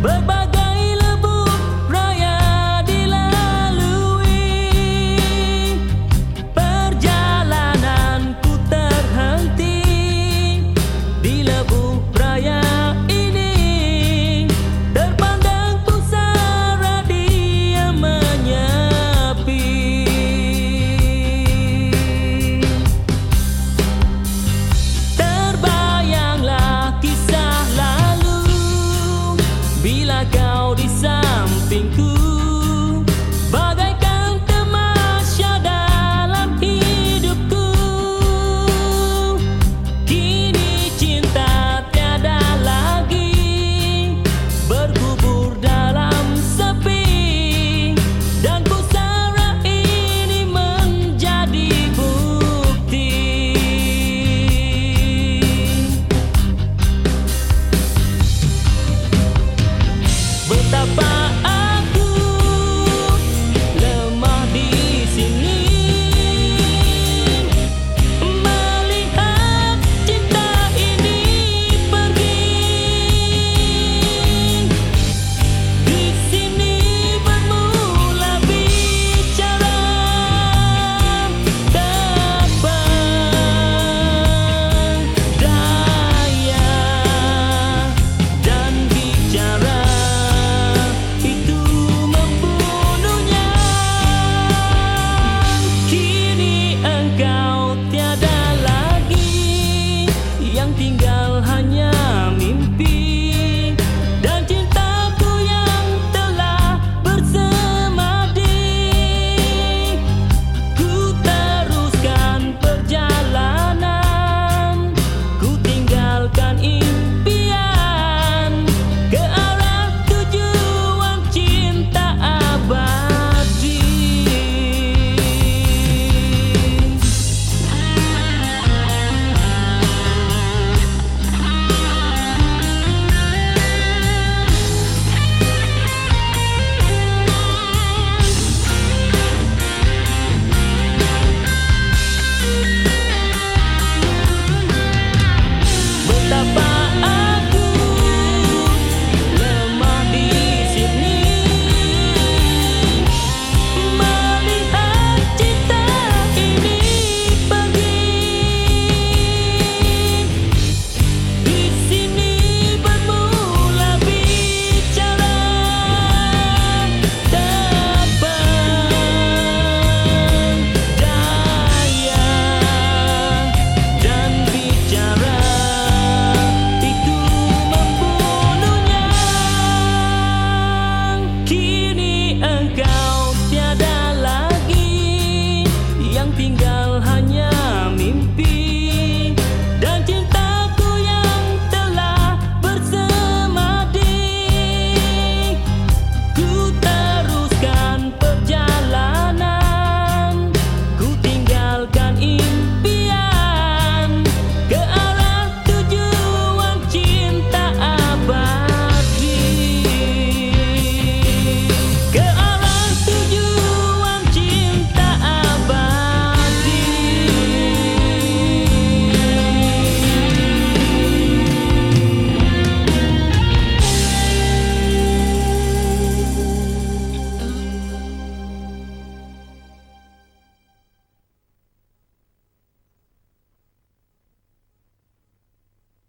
berbagai lembu raya dilalui. Perjalananku terhenti di lebuh raya. bila kau di sampingku.